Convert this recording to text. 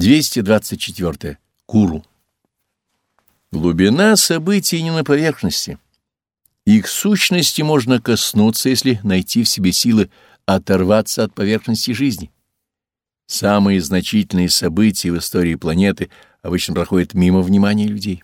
224. Куру. Глубина событий не на поверхности. Их сущности можно коснуться, если найти в себе силы оторваться от поверхности жизни. Самые значительные события в истории планеты обычно проходят мимо внимания людей.